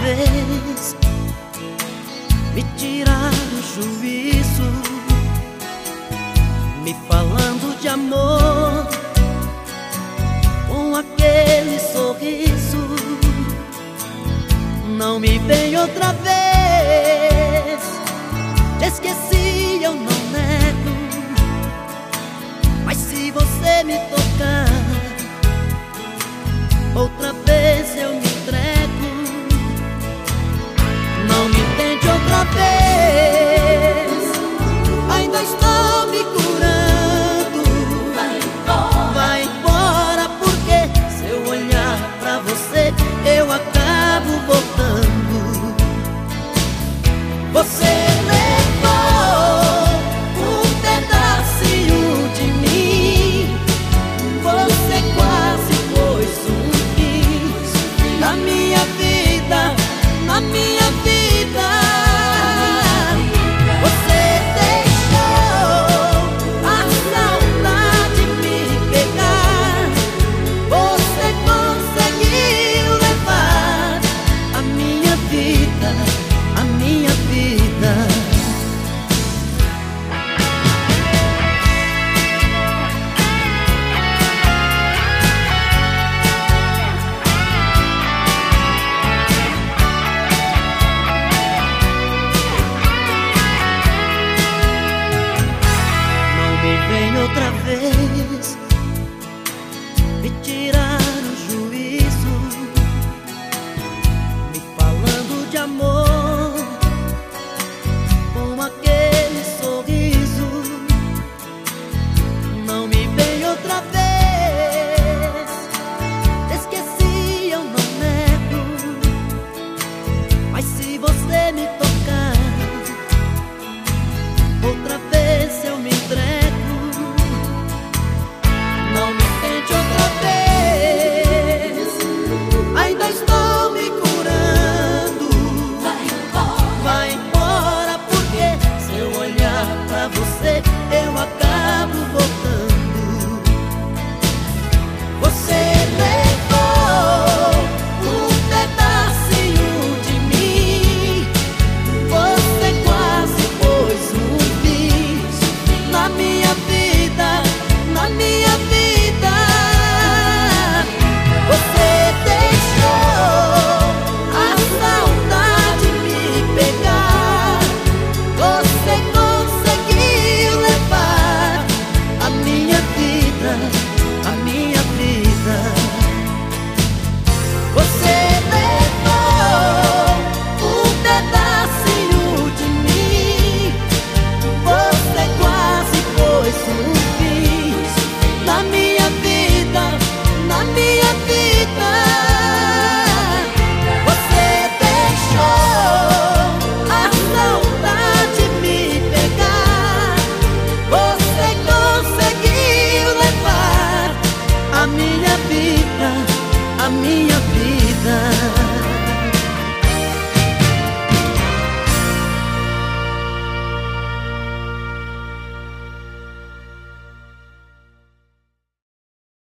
vez me tirar o juízo, me falando de amor com aquele sorriso. Não me vem outra vez, esqueci, eu não nego. Mas se você me tocar outra vez, vez minha vida